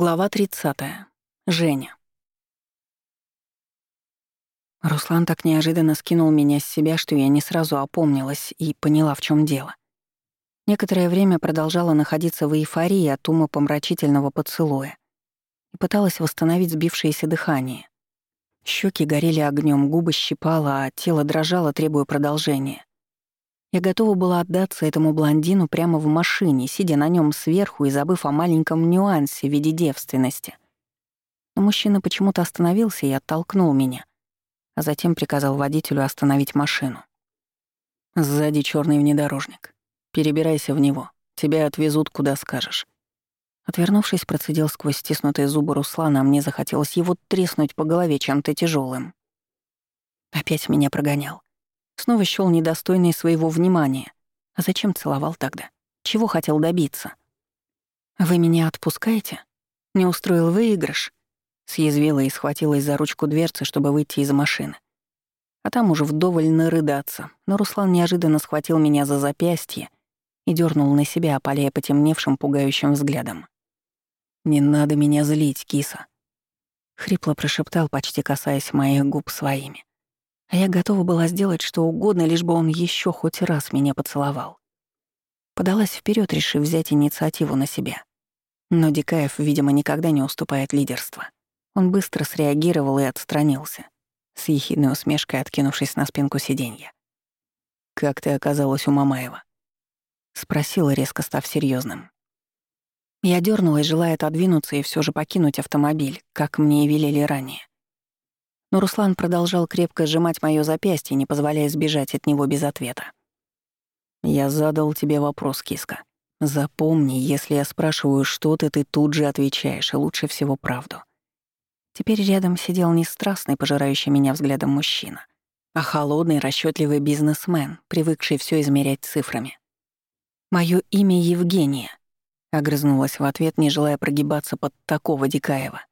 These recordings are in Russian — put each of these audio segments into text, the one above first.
Глава 30. Женя. Руслан так неожиданно скинул меня с себя, что я не сразу опомнилась и поняла, в чем дело. Некоторое время продолжала находиться в эйфории от ума помрачительного поцелуя и пыталась восстановить сбившееся дыхание. Щеки горели огнем, губы щипало, а тело дрожало, требуя продолжения. Я готова была отдаться этому блондину прямо в машине, сидя на нем сверху и забыв о маленьком нюансе в виде девственности. Но мужчина почему-то остановился и оттолкнул меня, а затем приказал водителю остановить машину. «Сзади черный внедорожник. Перебирайся в него. Тебя отвезут, куда скажешь». Отвернувшись, процедил сквозь стиснутые зубы Руслана, а мне захотелось его треснуть по голове чем-то тяжелым. Опять меня прогонял. Снова счёл недостойный своего внимания. А зачем целовал тогда? Чего хотел добиться? «Вы меня отпускаете? Не устроил выигрыш?» Съязвила и схватилась за ручку дверцы, чтобы выйти из машины. А там уже вдоволь нарыдаться, но Руслан неожиданно схватил меня за запястье и дернул на себя, опаляя потемневшим, пугающим взглядом. «Не надо меня злить, киса», — хрипло прошептал, почти касаясь моих губ своими. А я готова была сделать что угодно, лишь бы он еще хоть раз меня поцеловал. Подалась вперед, решив взять инициативу на себя. Но Дикаев, видимо, никогда не уступает лидерства. Он быстро среагировал и отстранился, с ехидной усмешкой откинувшись на спинку сиденья. «Как ты оказалась у Мамаева?» — спросила, резко став серьезным. Я дернулась, желая отодвинуться и все же покинуть автомобиль, как мне и велели ранее. Но Руслан продолжал крепко сжимать моё запястье, не позволяя сбежать от него без ответа. «Я задал тебе вопрос, киска. Запомни, если я спрашиваю что-то, ты тут же отвечаешь, и лучше всего правду». Теперь рядом сидел не страстный, пожирающий меня взглядом мужчина, а холодный, расчетливый бизнесмен, привыкший все измерять цифрами. «Моё имя Евгения», — огрызнулась в ответ, не желая прогибаться под такого Дикаева.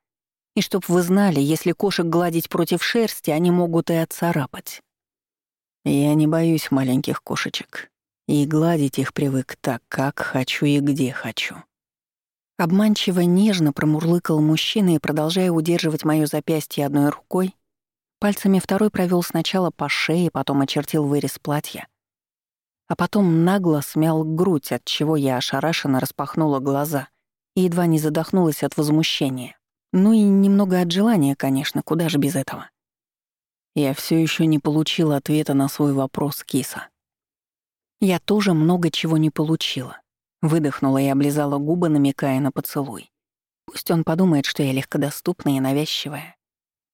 И чтоб вы знали, если кошек гладить против шерсти, они могут и отцарапать. Я не боюсь маленьких кошечек. И гладить их привык так, как хочу и где хочу. Обманчиво нежно промурлыкал мужчина и, продолжая удерживать моё запястье одной рукой, пальцами второй провел сначала по шее, потом очертил вырез платья, а потом нагло смял грудь, от чего я ошарашенно распахнула глаза и едва не задохнулась от возмущения. Ну и немного от желания, конечно, куда же без этого. Я все еще не получила ответа на свой вопрос, киса. Я тоже много чего не получила. Выдохнула и облизала губы, намекая на поцелуй. Пусть он подумает, что я легкодоступная и навязчивая.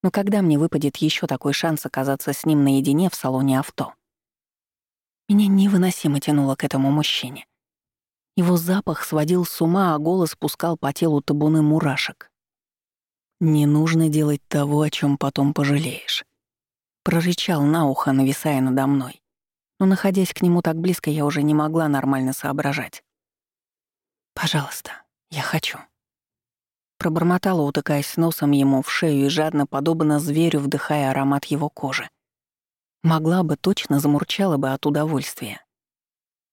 Но когда мне выпадет еще такой шанс оказаться с ним наедине в салоне авто? Меня невыносимо тянуло к этому мужчине. Его запах сводил с ума, а голос пускал по телу табуны мурашек. «Не нужно делать того, о чем потом пожалеешь», — прорычал на ухо, нависая надо мной. Но, находясь к нему так близко, я уже не могла нормально соображать. «Пожалуйста, я хочу». Пробормотала, утыкаясь носом ему в шею и жадно, подобно зверю, вдыхая аромат его кожи. Могла бы, точно замурчала бы от удовольствия.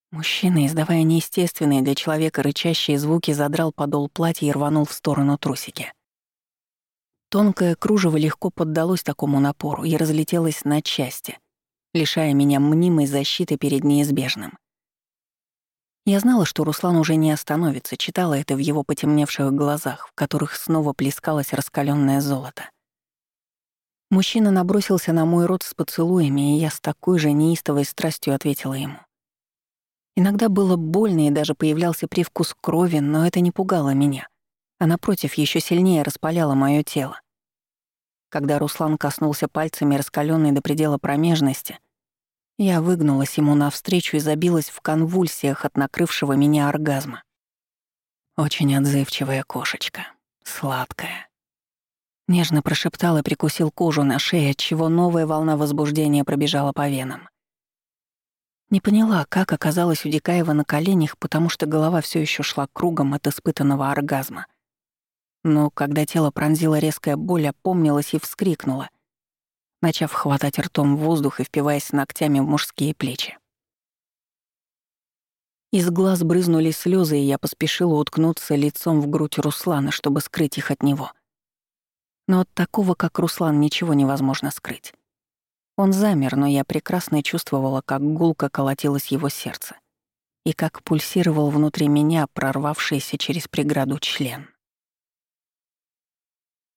Мужчина, издавая неестественные для человека рычащие звуки, задрал подол платья и рванул в сторону трусики. Тонкое кружево легко поддалось такому напору и разлетелось на части, лишая меня мнимой защиты перед неизбежным. Я знала, что Руслан уже не остановится, читала это в его потемневших глазах, в которых снова плескалось раскаленное золото. Мужчина набросился на мой рот с поцелуями, и я с такой же неистовой страстью ответила ему. Иногда было больно и даже появлялся привкус крови, но это не пугало меня — а напротив еще сильнее распаляло мое тело. Когда Руслан коснулся пальцами раскаленной до предела промежности, я выгнулась ему навстречу и забилась в конвульсиях от накрывшего меня оргазма. Очень отзывчивая кошечка, сладкая. Нежно прошептал и прикусил кожу на шее, отчего новая волна возбуждения пробежала по венам. Не поняла, как оказалась у Дикаева на коленях, потому что голова все еще шла кругом от испытанного оргазма — но когда тело пронзила резкая боль, опомнилась и вскрикнула, начав хватать ртом воздух и впиваясь ногтями в мужские плечи. Из глаз брызнули слезы, и я поспешила уткнуться лицом в грудь Руслана, чтобы скрыть их от него. Но от такого, как Руслан, ничего невозможно скрыть. Он замер, но я прекрасно чувствовала, как гулко колотилось его сердце и как пульсировал внутри меня прорвавшийся через преграду член.